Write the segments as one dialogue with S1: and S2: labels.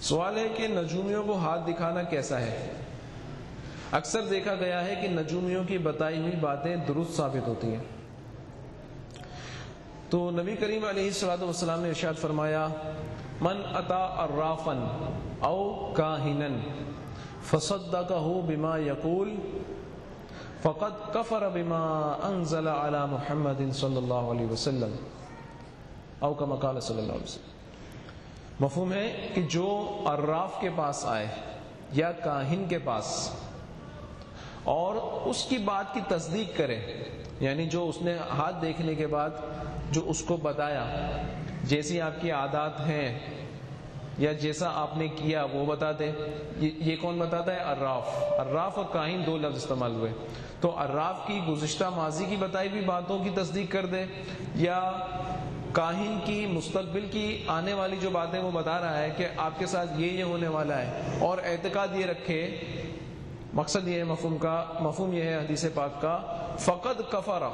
S1: سوال ہے کہ نجومیوں کو ہاتھ دکھانا کیسا ہے؟ اکثر دیکھا گیا ہے کہ نجومیوں کی بتائی ہوئی باتیں درست ثابت ہوتی ہیں۔ تو نبی کریم علیہ السلاۃ والسلام نے ارشاد فرمایا، من اتا ارافن او کاہنن فصدقه بما یقول فقط کفر بما انزل على محمد صلی اللہ علیہ وسلم. او کا مقال صلی اللہ علیہ وسلم۔ مفہوم ہے کہ جو اراف کے پاس آئے یا کاہن کے پاس اور اس کی بات کی تصدیق کرے یعنی جو اس نے ہاتھ دیکھنے کے بعد جو اس کو بتایا، جیسی آپ کی عادات ہیں یا جیسا آپ نے کیا، وہ بتا دے۔ یہ کون بتاتا ہے؟ اراف اراف اور کاہن دو لفظ استعمال ہوئے۔ تو اراف کی گزشتہ ماضی کی بتائی ہوئی باتوں کی تصدیق کر دے یا کاہن کی، مستقبل کی آنے والی جو باتیں وہ بتا رہا ہے کہ آپ کے ساتھ یہ یہ ہونے والا ہے، اور اعتقاد یہ رکھے، مقصد یہ ہے مفہوم کا، مفہوم یہ ہے حدیث پاک کا فقط کفارہ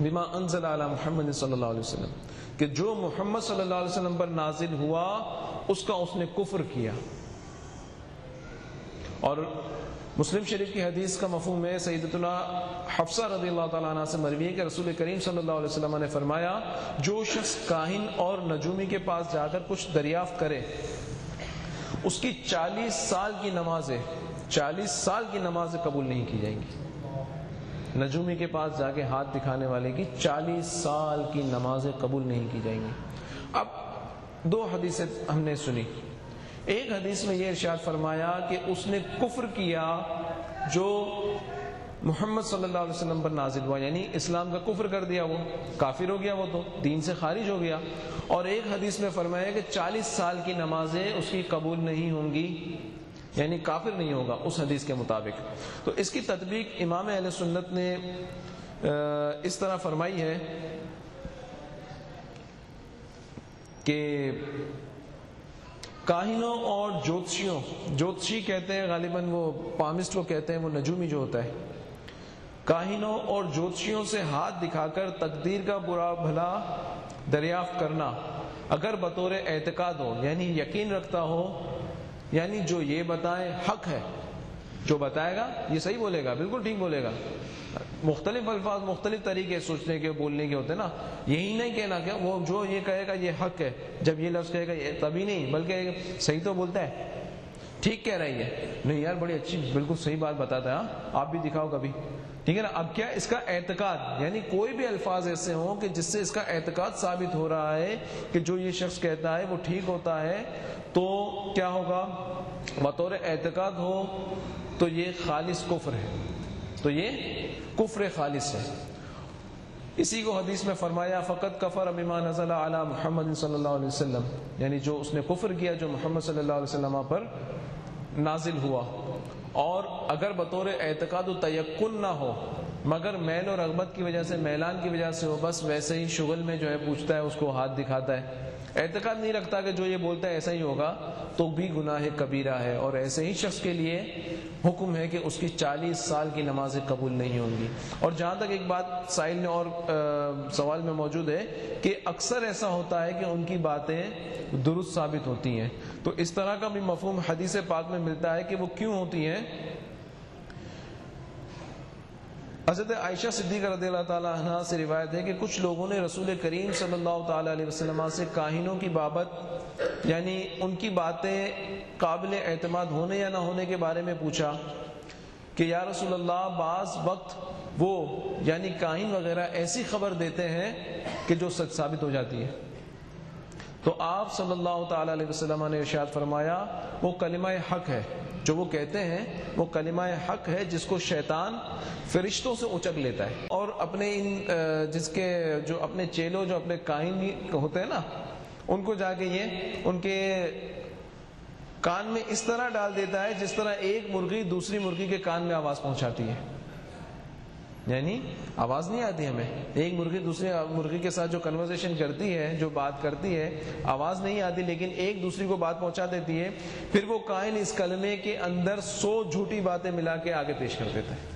S1: بما انزل علی محمد صلی اللہ علیہ وسلم، کہ جو محمد صلی اللہ علیہ وسلم پر نازل ہوا، اس کا اس نے کفر کیا۔ اور مسلم شریف کی حدیث کا مفہوم ہے، سیدتنا حفصہ رضی اللہ تعالیٰ عنہ سے مروی ہے کہ رسول کریم صلی اللہ علیہ وسلم نے فرمایا، جو شخص کاہن اور نجومی کے پاس جا کر کچھ دریافت کرے، اس کی چالیس سال کی نمازیں، چالیس سال کی نمازیں قبول نہیں کی جائیں گی۔ نجومی کے پاس جا کے ہاتھ دکھانے والے کی چالیس سال کی نمازیں قبول نہیں کی جائیں گی۔ اب دو حدیثیں ہم نے سنی۔ ایک حدیث میں یہ ارشاد فرمایا کہ اس نے کفر کیا جو محمد صلی اللہ علیہ وسلم پر نازل ہوا یعنی اسلام کا کفر کر دیا وہ، کافر ہو گیا وہ تو، دین سے خارج ہو گیا۔ اور ایک حدیث میں فرمایا کہ چالیس سال کی نمازیں اس کی قبول نہیں ہوں گی یعنی کافر نہیں ہوگا اس حدیث کے مطابق۔ تو اس کی تطبیق امام علیہ سنت نے اس طرح فرمائی ہے کہ کاہنوں اور جوتشیوں جوتشی کہتے ہیں غالباً وہ پامسٹ کو کہتے ہیں، وہ نجومی جو ہوتا ہے۔ کاہنوں اور جوتشیوں سے ہاتھ دکھا کر تقدیر کا برا بھلا دریافت کرنا، اگر بطور اعتقاد ہو یعنی یقین رکھتا ہو یعنی جو یہ بتائے حق ہے، جو بتائے گا، یہ صحیح بولے گا، بالکل ٹھیک بولے گا۔ مختلف الفاظ، مختلف طریقے سوچنے کے، بولنے کے ہوتے نا۔ یہی نہیں کہنا کہ وہ جو یہ کہے گا، یہ حق ہے۔ جب یہ لفظ کہے گا، یہ تبھی نہیں، بلکہ صحیح تو بولتا ہے۔ ٹھیک کہہ رہی ہے۔ نہیں یار، بڑی اچھی، بالکل صحیح بات بتاتا ہے ہاں۔ آپ بھی دکھاؤ کبھی۔ ٹھیک ہے نا؟ اب کیا اس کا اعتقاد یعنی کوئی بھی الفاظ ایسے ہوں کہ جس سے اس کا اعتقاد ثابت ہو رہا ہے کہ جو یہ شخص کہتا ہے وہ ٹھیک ہوتا ہے، تو کیا ہوگا؟ بطور اعتقاد ہو تو یہ خالص کفر ہے۔ تو یہ کفر خالص ہے۔ اسی کو حدیث میں فرمایا فقط کفر نزل علی محمد صلی اللہ علیہ وسلم۔ یعنی جو اس نے کفر کیا، جو محمد صلی اللہ علیہ وسلم پر نازل ہوا۔ اور اگر بطور اعتقاد و تیقن نہ ہو، مگر میل و رغبت کی وجہ سے، میلان کی وجہ سے وہ بس ویسے ہی شغل میں جو ہے پوچھتا ہے، اس کو ہاتھ دکھاتا ہے۔ اعتقاد نہیں رکھتا کہ جو یہ بولتا ہے ایسا ہی ہوگا، تو بھی گناہ کبیرہ ہے۔ اور ایسے ہی شخص کے لیے حکم ہے کہ اس کی چالیس سال کی نمازیں قبول نہیں ہوں گی۔ اور جہاں تک ایک بات سائل میں اور سوال میں موجود ہے کہ اکثر ایسا ہوتا ہے کہ ان کی باتیں درست ثابت ہوتی ہیں۔ تو اس طرح کا بھی مفہوم حدیث پاک میں ملتا ہے کہ وہ کیوں ہوتی ہیں؟ حضرت عائشہ صدیق رضی اللہ تعالیٰ عنہ سے روایت ہے کہ کچھ لوگوں نے رسول کریم صلی اللہ تعالیٰ علیہ وسلم سے کاہنوں کی بابت یعنی ان کی باتیں قابل اعتماد ہونے یا نہ ہونے کے بارے میں پوچھا کہ یا رسول اللہ، بعض وقت وہ یعنی کاہن وغیرہ ایسی خبر دیتے ہیں کہ جو سچ ثابت ہو جاتی ہے۔ تو آپ صلی اللہ تعالی علیہ وسلم نے ارشاد فرمایا، وہ کلمہ حق ہے۔ جو وہ کہتے ہیں وہ کلمہ حق ہے جس کو شیطان فرشتوں سے اچک لیتا ہے۔ اور اپنے ان جس کے جو اپنے چیلو جو اپنے کاہن ہوتے ہیں نا، ان کو جا کے یہ، ان کے کان میں اس طرح ڈال دیتا ہے جس طرح ایک مرغی دوسری مرغی کے کان میں آواز پہنچاتی ہے۔ یعنی آواز نہیں آتی ہمیں۔ ایک مرغی دوسری مرغی کے ساتھ جو کنورزیشن کرتی ہے، جو بات کرتی ہے، آواز نہیں آتی، لیکن ایک دوسری کو بات پہنچا دیتی ہے۔ پھر وہ کائن اس کلمے کے اندر سو جھوٹی باتیں ملا کے آگے پیش کر دیتا ہے۔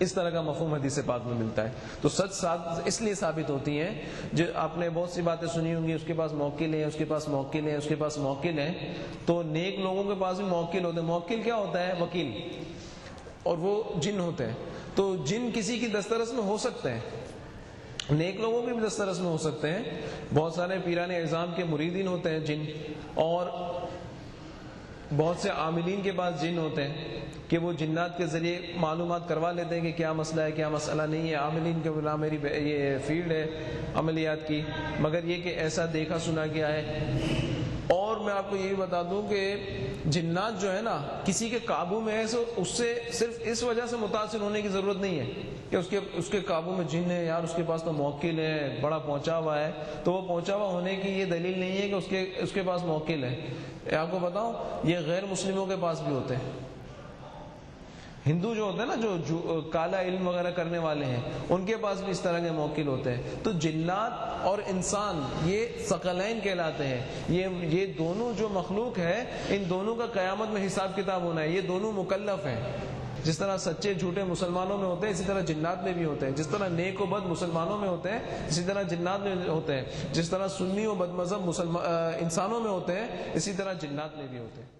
S1: اس طرح کا مفہوم حدیث پاک میں ملتا ہے۔ تو سچ ساتھ اس لیے ثابت ہوتی ہیں۔ جو آپ نے بہت سی باتیں سنی ہوں گی، اس کے پاس موکل ہیں، اس کے پاس موکل ہیں، اس کے پاس موکل ہیں۔ تو نیک لوگوں کے پاس بھی موکل ہوتے ہیں۔ موکل کیا ہوتا ہے؟ وکیل۔ اور وہ جن ہوتے ہیں۔ تو جن کسی کی دسترس میں ہو سکتے ہیں۔ نیک لوگوں کے بھی دسترس میں ہو سکتے ہیں۔ بہت سارے پیران اعظام کے مریدین ہوتے ہیں جن۔ اور بہت سے عاملین کے پاس جن ہوتے ہیں کہ وہ جنات کے ذریعے معلومات کروا لیتے ہیں کہ کیا مسئلہ ہے، کیا مسئلہ نہیں ہے۔ عاملین کے بلا میری یہ فیلڈ ہے، عملیات کی۔ مگر یہ کہ ایسا دیکھا سنا گیا ہے۔ آپ کو یہ بتا دوں کہ جنات جو ہے نا، کسی کے قابو میں ہے اس سے صرف اس وجہ سے متاثر ہونے کی ضرورت نہیں ہے کہ اس کے اس کے قابو میں جن ہے یار اس کے پاس تو موکل ہے، بڑا پہنچا ہوا ہے، تو وہ پہنچا ہوا ہونے کی یہ دلیل نہیں ہے کہ اس کے اس کے پاس موکل ہے۔ آپ کو بتاؤں، یہ غیر مسلموں کے پاس بھی ہوتے ہیں۔ ہندو جو ہوتے ہیں نا، جو کالا علم وغیرہ کرنے والے ہیں، ان کے پاس بھی اس طرح کے موکل ہوتے ہیں۔ تو جنات اور انسان یہ ثقلین کہلاتے ہیں۔ یہ یہ دونوں جو مخلوق ہے ان دونوں کا قیامت میں حساب کتاب ہونا ہے۔ یہ دونوں مکلف ہیں۔ جس طرح سچے جھوٹے مسلمانوں میں ہوتے ہیں، اسی طرح جنات میں بھی ہوتے ہیں۔ جس طرح نیک و بد مسلمانوں میں ہوتے ہیں، اسی طرح جنات میں ہوتے ہیں۔ جس طرح سنی و بد مذہب انسانوں میں ہوتے ہیں، اسی طرح جنات میں بھی ہوتے ہیں۔